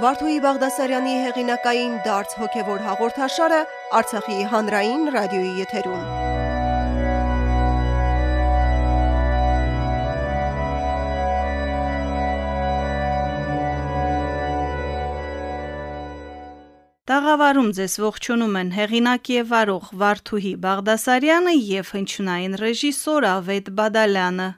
Վարդուհի Բաղդասարյանի հեղինակային դարձ հոգևոր հաղորդաշարը Արցախի հանրային ռադիոյի եթերում։ Տաղավարում ձեզ ողջունում են հեղինակ եւ վարող Վարդուհի Բաղդասարյանը եւ հնչյունային ռեժիսոր Ավետ Բադալյանը։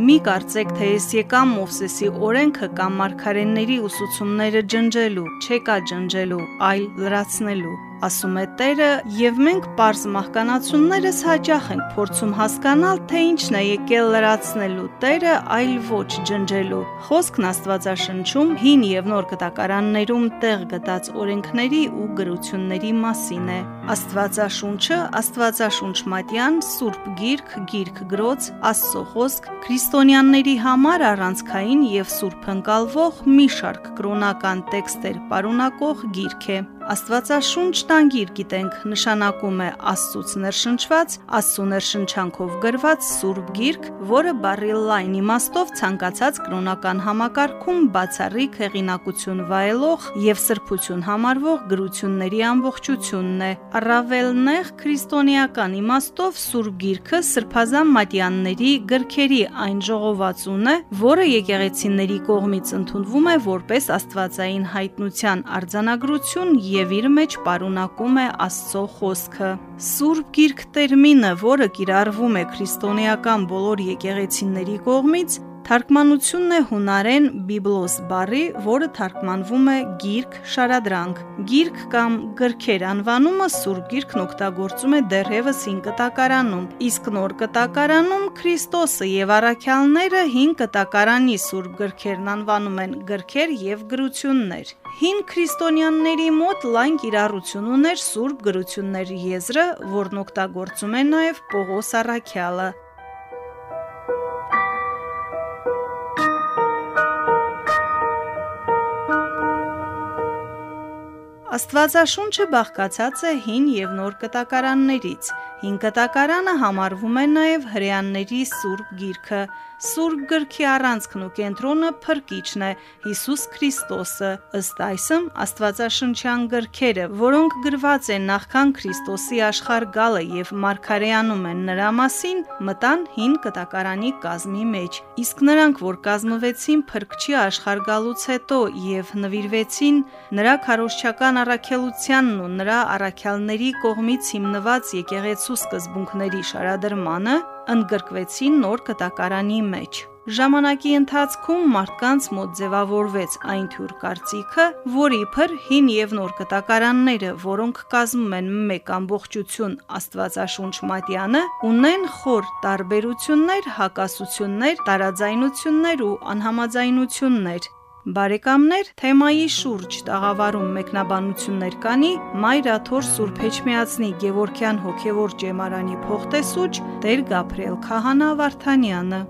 Մի կարծեք, թե ես եկամ Մովսեսի օրենքը կամ մարգարեների ուսուցումները ջնջելու, չեկա ջնջելու, այլ լրացնելու ասում է Տերը, եւ մենք པարզ մահկանացուններս հաճախ ենք փորձում հասկանալ, թե ինչն է եկել լրացնելու Տերը, այլ ոչ ջնջելու։ Խոսքն Աստվածաշնչում հին եւ նոր կտակարաններում տեղ գտած օրենքների ու գրությունների մասին է։ Աստվածաշունչը, Աստվածաշունչ մատյան, Սուրբ Գիրք, Գիրք գրոց, Աստծո խոսք, քրիստոնյաների համար առանցքային եւ սուրբ ընկալվող մի շարք կրոնական տեքստեր պարունակող գիրք է։ Աստվածաշունչ տանգիր գիտենք նշանակում է Աստծուց ներշնչված, Աստծո ներշնչանքով գրված Սուրբ Գիրք, որը բարի լայն իմաստով ցանկացած կրոնական համակարգում բացառիկ հեղինակություն վայելող եւ սրբություն համարվող գրությունների ամբողջությունն է։ Առավել նեղ քրիստոնեական իմաստով Սուրբ Գիրքը սրբազան մատյանների գրքերի այն ժողովածուն է, որը եկեղեցիների կողմից ընդունվում է որպես աստվածային հայտնության արձանագրություն եւ իր մեջ պարունակում է Աստծո խոսքը։ Սուրբ Գիրք տերմինը, որը կիրառվում է քրիստոնեական բոլոր եկեղեցիների կողմից, Թարգմանությունն է հունարեն բիբլոս բառի, որը թարգմանվում է գիրք, շարադրանք։ Գիրք կամ գրքեր անվանումը Սուրբ Գիրքն օգտագործում է դեռևս 5 կտակարանում, իսկ նոր կտակարանում Քրիստոսը եւ առաքյալները 5 կտակարանի Սուրբ գրքերն անվանում են գրքեր եւ գրություններ։ Հին քրիստոնյաների մոտ լայն կիրառություն ուներ Սուրբ գրություններ եզրը, որն օգտագործում է նաև Պողոս Առաքյալը։ Աստվածաշունչը բաղկացած է հին եւ նոր կտակարաններից։ Հին կտակարանը համարվում է նաև հрьяանների Սուրբ Գիրքը։ Սուրբ գրքի առանցքն ու կենտրոնը Փրկիչն է՝ Հիսուս Քրիստոսը։ Ըստ այսմ Աստվածաշնչյան գրքերը, որոնք գրված են նախքան Քրիստոսի աշխարհ գալը եւ Մարգարեանում են նրա մասին, մտան հին կտակարանի կազմի մեջ։ Իսկ նրանք, որ կազմվեցին Փրկչի աշխարհ գալուց հետո եւ նվիրվեցին նրա քարոշչական առաքելությանն ու նրա առաքյալների կողմից հիմնված եկեղեցու սկզբունքների շարադրմանը, ընդգրկվեցին նոր կտակարանի մեջ։ Ժամանակի ընթացքում մարդկանց մոտ ձևավորվեց այն թյուր կարծիքը, որ իբր հին եւ նոր կտակարանները, որոնք կազմում են մեկ ամբողջություն Աստվածաշունչ մատյանը, ունեն խոր տարբերություններ, հակասություններ, տարաձայնություններ ու անհամաձայնություններ, Բարեկամներ, թեմայի շուրջ տաղավարում մեկնաբանություններ կանի Մայր Աթոր Սուրբ Էջմիածնի Գևորքյան հոգևոր ջեմարանի փոխտեսուչ Տեր Գաբրիել Քահանա Վարդանյանը։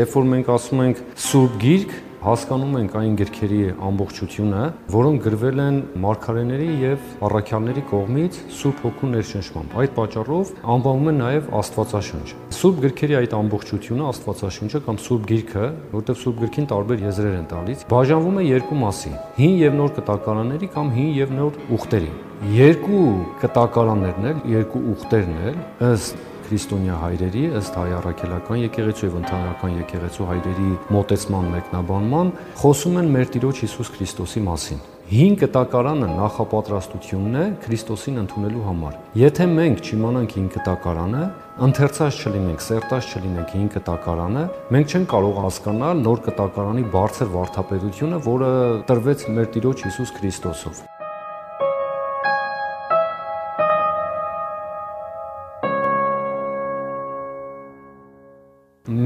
Երբ որ մենք ասում ենք Սուրբ Գիրք, հասկանում ենք այն գրքերի ամբողջությունը, որոնք գրվել են մարգարեների եւ առաքյալների կողմից Սուրբ Հոգու ներշնչմամբ։ Այդ պատճառով անվանում են նաեւ Աստվածաշունչ։ Սուրբ գրքերի այդ ամբողջությունը Աստվածաշունչը կամ Սուրբ Գիրքը, որտեղ Սուրբ Գրքին տարբեր եզրեր են տալիս, բաժանվում է երկու մասի՝ հին եւ նոր կտակարանների կամ հին եւ նոր ուխտերի։ Երկու կտակարաններն էլ, երկու ուխտերն էլ ըստ քրիստոնյա հայրերի ըստ հայ առաքելական եկեղեցու եւ ընդհանրական եկեղեցու հայրերի մոտեցման մեկնաբանման խոսում են մեր Տիրոջ Հիսուս Քրիստոսի մասին։ Հին կտակարանը նախապատրաստությունն է Քրիստոսին ընդունելու համար։ Եթե մենք չիմանանք հին կտակարանը, ընթերցած չլինենք, սերտած չլինենք հին կտակարանը, մենք չենք կարող հասկանալ նոր կտակարանի բարձր վարդապետությունը, որը տրվեց մեր Տիրոջ Հիսուս Քրիստոսով։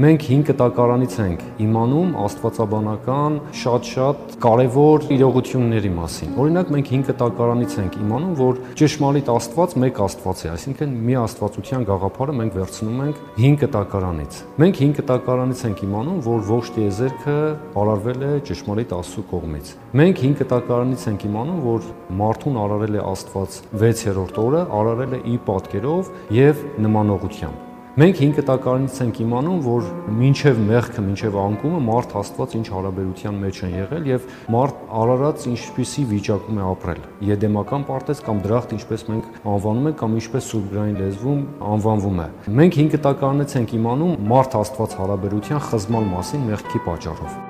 մենք 5 կտակարանից ենք իմանում աստվածաբանական շատ-շատ կարևոր իրողությունների մասին։ Օրինակ մենք 5 կտակարանից ենք իմանում, որ ճշմարիտ Աստված մեկ Աստված է, այսինքն մի աստվածության գաղափարը մենք վերցնում ենք 5 կտակարանից։ Մենք 5 կտակարանից ենք իմանում, որ ողջ տիեզերքը արարվել է ճշմարիտ Աստծո կողմից։ Մենք 5 կտակարանից ենք իմանում, որ մարդուն արարել է Աստված 6-րդ օրը, արարել է իր պատկերով եւ նմանողությամբ։ Մենք 5 տակարանից ենք իմանում, որ մինչև մեղքը, մինչև անկումը մարդ Աստված ինչ հարաբերության մեջ են եղել եւ մարդ արարած ինչպիսի վիճակում է ապրել։ Եդեմական պարտեզ կամ դրախտ, ինչպես մենք անվանում ենք կամ ինչպես սուրբգրային լեզվում անվանվում է։ Մենք 5 տակարանից ենք իմանում մարդ Աստված հարաբերության խզման մասին մեղքի պատճառով։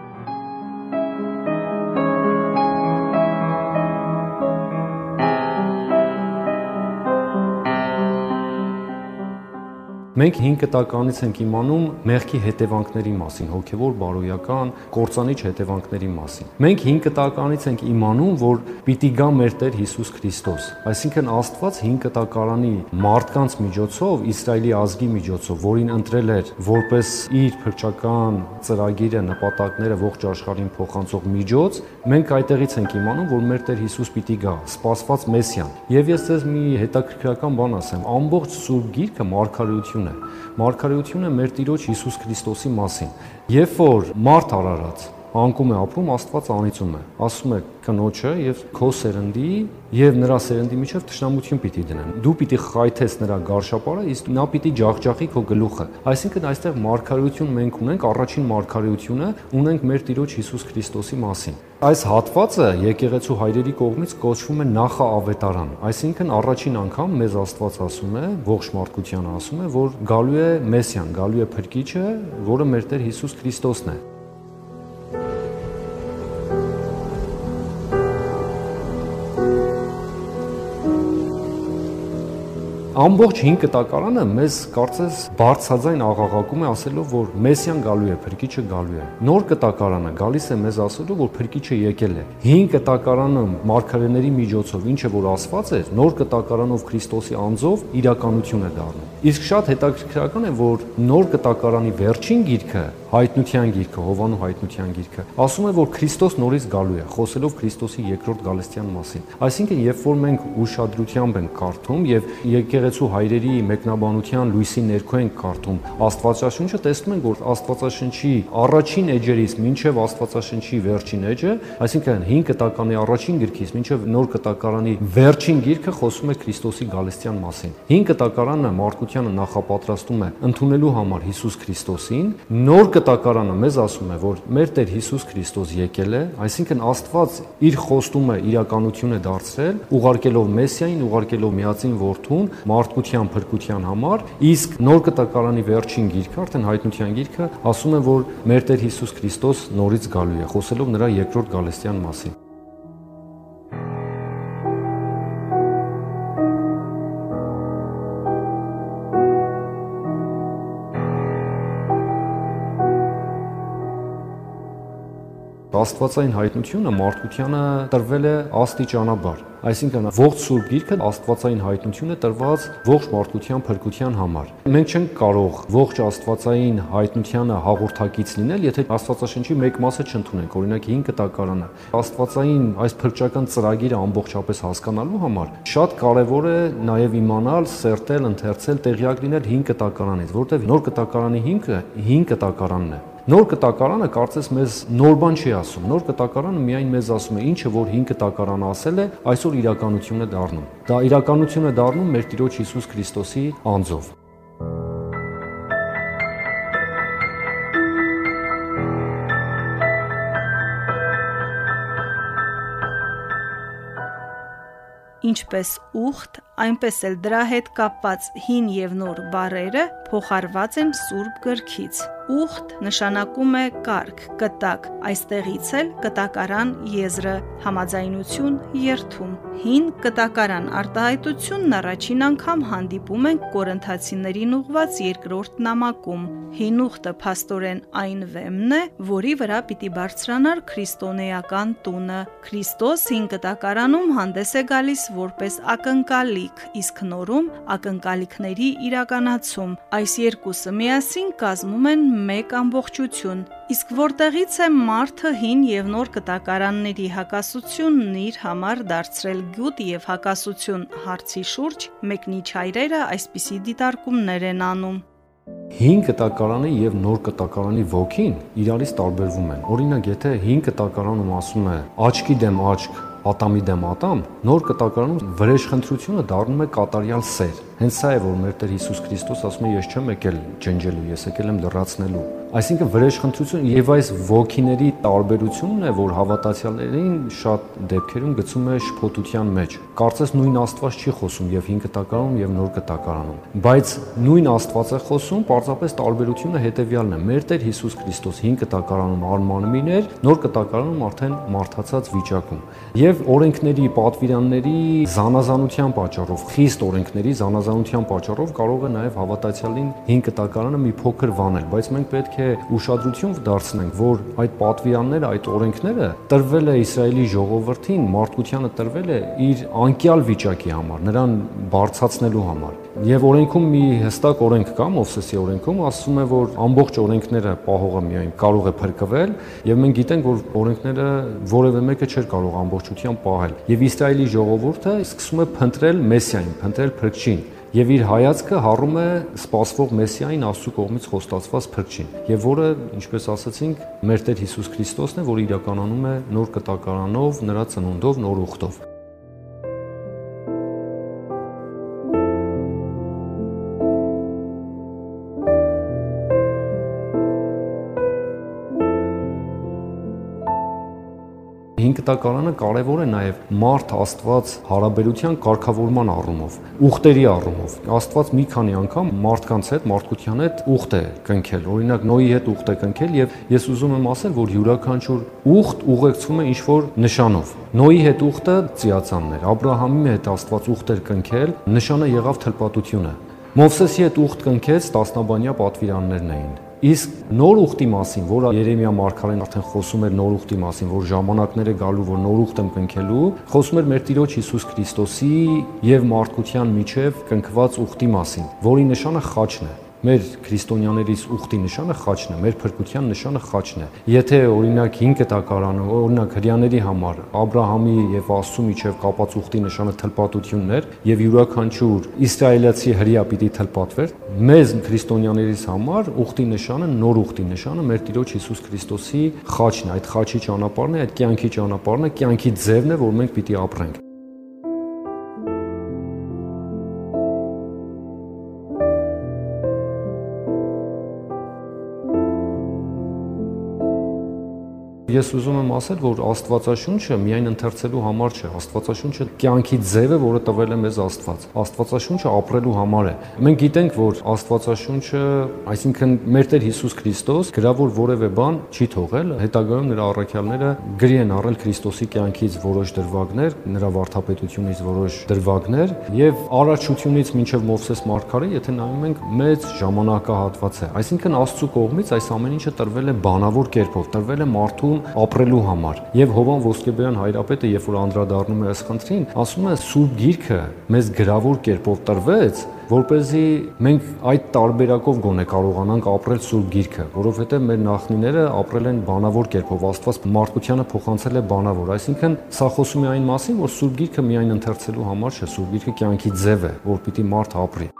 Մենք 5 կտականից ենք իմանում մեղքի հետևանքների մասին, հոգևոր, բարոյական, կործանիչ հետևանքների մասին։ Մենք 5 կտականից ենք իմանում, որ պիտի գա մեր Տեր Հիսուս Քրիստոս։ Այսինքն Աստված 5 կտակարանի մարդկանց միջոցով, Իսրայելի ազգի միջոցով, որին ընտրել էր որպես իր փրկական ծրագիրը, նպատակները ողջ աշխարհին փոխանցող միջոց, մենք այդտեղից ենք իմանում, որ մեր Տեր Հիսուս պիտի գա, սпасված Մեսիան։ Եվ ես ցեզ մի հետաքրքրական բան ասեմ, ամբողջ Սուրբ Գիրքը մարգարեություն մարգարեությունը։ Մարգարեությունը մեր Տիրոջ Հիսուս Քրիստոսի մասին։ Երբ որ մարդ արարած անկում է ապրում, Աստված անիծում է։ Ասում է կնոջը եւ քո սերնդի եւ նրա սերնդի միջև ճշնամություն պիտի դնեն։ Դու պիտի խայթես նրա գարշապարը, իսկ նա պիտի ջախջախի քո գլուխը։ Այսինքն այստեղ մարգարեություն մենք ունենք, առաջին մարգարեությունը ունենք մեր Տիրոջ Հիսուս Քրիստոսի մասին։ Այս հատվածը եկեղեցու հայրերի կողմից կոչվում է նախաավետարան, այսինքն առաջին անգամ մեզ Աստված ասում է, ողջ մարդկությանը ասում է, որ գալու է Մեսիան, գալու է Փրկիչը, որը մեր Տեր Հիսուս Քրիստոսն է։ Ամբողջ 5 կտակարանը մեզ կարծես բարձրաձայն աղաղակում է ասելով, որ Մեսիան գալու է, Փրկիչը գալու է։ Նոր կտակարանը գալիս է մեզ ասելով, որ Փրկիչը եկել է։ 5 կտակարանը մարգարեների միջոցով ինչը որ ասված է, նոր կտակարանով Քրիստոսի անձով իրականություն է դառնում։ Իսկ շատ հետաքրքրական է, որ նոր կտակարանի վերջին գիրքը հայտնության գիրքը, Հովանու հայտնության գիրքը, ասում է, որ Քրիստոս նորից գալու է, խոսելով Քրիստոսի երկրորդ գալստյան մասին։ Այսինքն, երբ որ մենք ուշադրությամբ ենք կարդում եւ եկեղեցու հայրերի մեկնաբանության լույսի ներքո ենք կարդում Աստվածաշունչը, տեսնում ենք, որ Աստվածաշնչի առաջին էջերից մինչև Աստվածաշնչի վերջին էջը, այսինքն 5 կտականի առաջին գրքից մինչև նոր կտակարանի վերջին գիրքը խոսում է Քրիստոսի գալստյան մասին։ 5 կտակարանը մարդկությանը նախապատրաստում է ընդունելու համար Հիսուս Քրիստոսին, նոր կտակարանը մեզ ասում է, որ մեր Տեր Հիսուս Քրիստոս եկել է, այսինքն Աստված իր խոստումը իրականություն է դարձրել, ուղարկելով Մեսիային, ուղարկելով Միածին Որդուն մարդկության փրկության համար, իսկ նոր կտակարանի վերջին գիրքը, արդեն հայտնության գիրքը, ասում է, որ մեր Տեր Հիսուս Քրիստոս նորից գալու է, խոսելով նրա երկրորդ գալստյան մասին։ Աստվածային հայտնությունը մարդկությանը տրվել է աստիճանաբար։ Այսինքն ողջ Սուրբ Գիրքը Աստվածային հայտնություն է տրված ողջ մարդկության փրկության համար։ Մենք չենք կարող ողջ Աստվածային հայտնությանը հաղորդակից լինել, եթե Աստվածաշնչի մեկ մասը չընդունենք, օրինակ 5 կտակարանը։ Աստվածային այս փրկչական ծրագիրը ամբողջապես հասկանալու համար շատ կարևոր է նաև իմանալ, սերտել, ընթերցել, տեղյակ լինել 5 կտակարանից, որովհետև նոր կտակարանի հիմքը 5 կտակարանն է Նոր կտակարանը կարծես մեզ նոր բան չի ասում։ Նոր կտակարանը միայն մեզ ասում է ինչը որ 5 կտակարանը ասել է, այսօր իրականություն է դառնում։ Դա իրականություն է դառնում մեր Տիրոջ Հիսուս Քրիստոսի անձով։ Ինչպես ուխտ, այնպես էլ դրա հետ կապված հին եւ նոր բառերը փոխարված են Սուրբ գրքից։ Ուխտ նշանակում է կարգ, կտակ, այստեղից էլ կտակարան եզրը, համաձայնություն, երթում։ Հին կտակարան արտահայտությունն առաջին անգամ հանդիպում են Կորինթացիներին ուղված երկրորդ նամակում։ Հին ուխտը փաստորեն այն վեմն է, որի վրա պիտի բարձրանար քրիստոնեական տունը։ Քրիստոս հին կտակարանում հանդես է գալիս որպես ակնկալիք, իսկ նորում ակնկալիքների իրականացում։ Այս երկուսը միասին կազմում են մեկ ամբողջություն։ Իսկ որտեղից է մարդը հին եւ նոր կտակարանների հակասությունն իր համար դարձրել գյուտ եւ հակասություն հարցի շուրջ մեկնիչ հայրերը այսպիսի դիտարկումներ են անում։ Հին կտակարանի եւ նոր կտակարանի ոգին իրարից տարբերվում են։ Օրինակ, եթե հին կտակարանում ասում է աչքի դեմ աչք, ատամի դեմ ատամ, նոր կտակարանում վրեժխնդրությունը դառնում է կատարյալ սեր։ Հենց սա է, որ մեր Տեր Հիսուս Քրիստոս ասում է, ես չեմ եկել ջնջելու, ես եկել եմ լրացնելու։ Այսինքն վրեժխնդրություն եւ այս ոգիների տարբերությունն է, որ հավատացյալներին շատ դեպքերում գցում է շփոթության մեջ։ Կարծես նույն Աստված չի խոսում եւ 5 կտակարանում եւ նոր կտակարանում, բայց նույն Աստված է խոսում, պարզապես տարբերությունը հետեւյալն է։ Մեր Տեր Հիսուս Քրիստոս 5 կտակարանում արմանմին էր, նոր կտակարանում արդեն մարդացած վիճակում։ Եվ օրենքների, պատվիրանների զանազանության պատճառով, խիստ օրենքների զանազանության պատճառով կարող է նաև հավատացյալին 5 կտակարանը մի փոքր վանել, բայց մենք պետք է ուշադրություն դարձնենք, որ այդ պատվիրանները, այդ օրենքները տրվել է Իսրայելի ժողովրդին, մարդկությանը տրվել է իր անկյալ վիճակի համար, նրան բարձրացնելու համար։ Եվ օրենքում մի հստակ օրենք կա, Մովսեսի օրենքում ասում է, որ ամբողջ օրենքները պահողը միայն կարող է փրկվել, եւ մենք գիտենք, որ օրենքները որևէ մեկը չէր կարող ամբողջությամբ պահել։ Եվ Իսրայելի ժողովուրդը սկսում է փնտրել Մեսիային, փնտրել փրկչին եւ իր հայացքը հառում է սпасվող մեսիային Աստծո կողմից խոստացված փրկչին եւ որը ինչպես ասացինք մեր Տեր Հիսուս Քրիստոսն է որ իրականանում է նոր կտակարանով նրա ծնունդով նոր ուխտով հինկտակարանը կարևոր է նաև մարդ Աստված հարաբերության կարգավորման առումով, ուխտերի առումով։ Աստված մի քանի անգամ մարդկանց հետ, մարդկության հետ ուխտ է կնքել։ Օրինակ Նոյի հետ ուխտ է կնքել եւ ես ուզում եմ ասել, որ յուրաքանչյուր ուխտ ուղեկցում է ինչ-որ նշանով։ Նոյի հետ ուխտը ծիածանն էր, Աբ รา համի հետ Աստված ուխտ էր կնքել, նշանը եղավ թլպատությունը։ Մովսեսի հետ ուխտ կնքեց տասնաբանյա պատվիրաններն էին Իսկ նոր ուխտի մասին, որը Երեմիա մարգարեն արդեն խոսում էր նոր ուխտի մասին, որ ժամանակներ է գալու, որ նոր ուխտ եմ կնքելու, խոսում էր մեր Տիրոջ Հիսուս Քրիստոսի եւ մարդկության միջև կնքված ուխտի մասին, որի նշանը խաչն է Մեր քրիստոնյաներից ուխտի նշանը խաչն է, մեր փրկության նշանը խաչն է։ Եթե օրինակ 5 տակարանը, օրինակ հрьяաների համար Աբ รา համի եւ Աստծո միջև կապած ուխտի նշանը թլպատություններ եւ յուրաքանչյուր իսրայելացի հрья պիտի թլպատվեր, մեզ քրիստոնյաներից համար ուխտի նշանը նոր ուխտի նշանը մեր Տիրոջ Հիսուս Քրիստոսի խաչն է, այդ խաչի ճանապարհն է, այդ կյանքի ճանապարհն է, կյանքի ձևն է, որ մենք պիտի ապրենք։ Ես ուզում եմ ասել, որ Աստվածաշունչը միայն ընթերցելու համար չէ, Աստվածաշունչը կյանքի ձև է, որը տվել է մեզ Աստված։ Աստվածաշունչը ապրելու համար է։ Մենք գիտենք, որ Աստվածաշունչը, այսինքն մեր Տեր Հիսուս Քրիստոս գրավոր որևէ բան չի թողել, հետագայում նրա առաքյալները գրի են առել Քրիստոսի կյանքից որոշ դրվագներ, նրա վարդապետությունից որոշ դրվագներ եւ առաջությունից մինչեւ Մովսես Մարգարե, եթե նայում ենք, մեծ ժամանակահատված է։ Այսինքն Աստծո կողմից այս ամեն ինչը տրվել է բանավոր կերպով, տրվել է մարդուն ապրելու համար։ Եվ Հովան Ոսկեբեյան հայրապետը, երբ որ անդրադառնում է այս խնդրին, ասում է Սուրբ Գիրքը մեզ գրավոր կերպով տրվեց, որ เป զի մենք այդ տարբերակով գոնե կարողանանք ապրել Սուրբ Գիրքը, որովհետև մեր նախնիները ապրել են բանավոր կերպով, Աստված մարդկությանը փոխանցել է բանավոր, այսինքն սա խոսում է այն մասին, որ Սուրբ Գիրքը միայն ընթերցելու համար չէ, Սուրբ Գիրքը կյանքի ձև է, որ պիտի մարդ ապրի։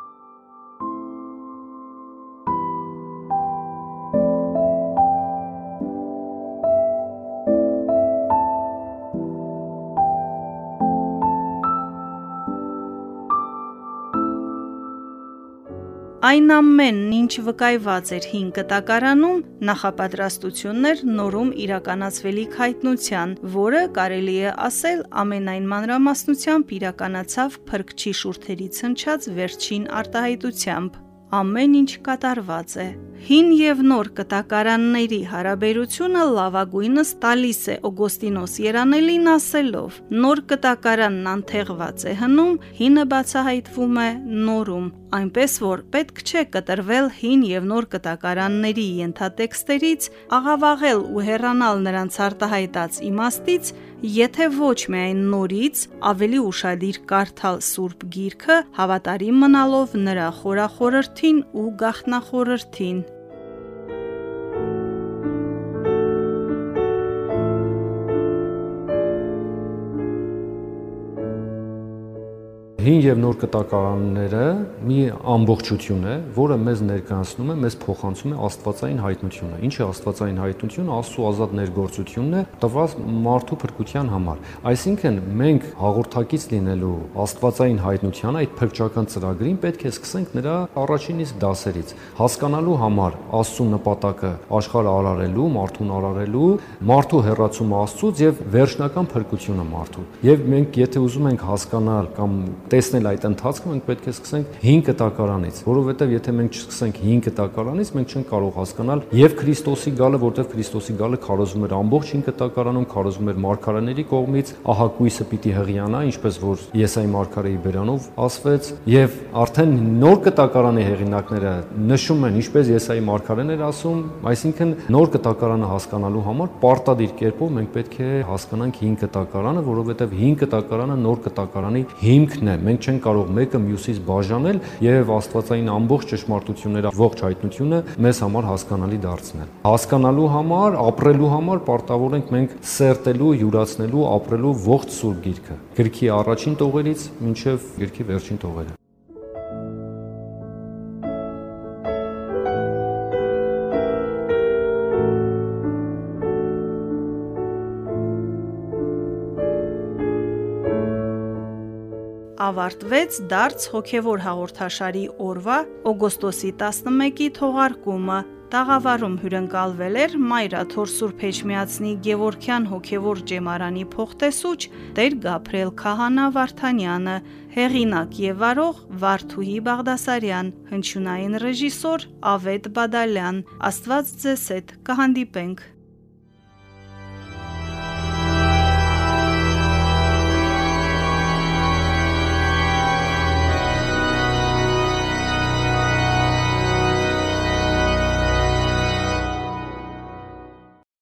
Այն ամենն, ինչ վկայված էր 5 կտակարանում, նախապատրաստություններ նորում իրականացվելիք հայտնության, որը կարելի է ասել ամենայն մանրամասնությամբ իրականացավ փրկչի շուրթերի ցնչած վերջին արտահայտությամբ ամեն ինչ կատարված է։ Հին եւ նոր կտակարանների հարաբերությունը լավագույնս տալիս է Օգոստինոս Երանելին ասելով. նոր կտակարանն անթեղված է հնում, հինը բացահայտվում է նորում, այնպես որ պետք չէ կտրվել հին եւ նոր կտակարանների ենթատեքստերից, աղավաղել ու հեռանալ նրանց արտահայտած իմաստից, եթե ոչ միայն նորից ավելի ուշադիր կարդալ Սուրբ Գիրքը, հավատարիմ մնալով նրա խորախորրթին ու գախտնախորրթին։ հին եւ նոր կտակարանները մի ամբողջություն է, որը մեզ ներկայացնում է, մեզ փոխանցում է Աստվածային հայտնությունը։ Ինչ է Աստվածային հայտնությունը, Աստծո ազատ ներգործությունն է տված մարդու փրկության համար։ Այսինքն մենք հաղորդակից լինելու Աստվածային հայտնության այդ փրկչական ծրագրին պետք է սկսենք նրա առաջին իսկ դասերից, հասկանալու համար Աստծո նպատակը աշխարհը արարելու, մարդուն արարելու, մարդու հերացումը Աստծուց եւ վերջնական փրկությունը մարդու։ Եվ մենք եթե ուզում ենք հասկանալ կամ տեսնել այդ ընթացքը, մենք պետք է սկսենք 5 կտակարանից, որովհետեւ եթե մենք չսկսենք 5 կտակարանից, մենք չենք կարող հասկանալ եւ Քրիստոսի գալը, որտեղ Քրիստոսի գալը քարոզում էր ամբողջ 5 կտակարանում, քարոզում էր մարգարեների կողմից, ահա կույսը պիտի հղիանա, ինչպես որ Եսայի մարգարեի բերանով ասվեց, եւ արդեն նոր կտակարանի հեղինակները նշում են, ինչպես Եսայի մարգարեն էր ասում, այսինքն նոր կտակարանը հասկանալու համար պարտադիր կերպով մենք պետք է հասկանանք 5 կտակարանը, որովհետեւ 5 կտակարանը նոր կտակարանի հիմքն է։ Մենք չենք կարող մեկը մյուսից բաժանել եւ Աստվածային ամբողջ ճշմարտությունները, ողջ հայտնությունը մեզ համար հասկանալի դարձնել։ Հասկանալու համար, ապրելու համար պարտավոր ենք մենք սերտելու, յուրացնելու, ապրելու ողջ սուրբ գիրքը։ Գրքի առաջին տողերից մինչև գրքի վերջին տողերը։ ավարտվեց դարձ հոգևոր հաղորդաշարի օրվա օգոստոսի 11-ի թողարկումը։ Տաղավարում հյուրընկալվել էր Մայրաթոր Սուրբ Էջմիածնի Գևորքյան հոգևոր ջեմարանի փոխտեսուչ Տեր Գաբրիել Քահանա Վարդանյանը, հեղինակ եւ վարող Վարդուհի Բաղդասարյան, հնչյունային ռեժիսոր Ավետ Բադալյան։ Աստված ձեզ հետ կհանդիպենք